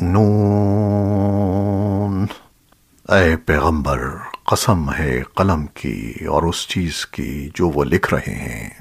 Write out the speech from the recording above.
نون۔ اے پیغمبر، قسم ہے قلم کی اور اس چیز کی جو وہ لکھ رہے ہیں۔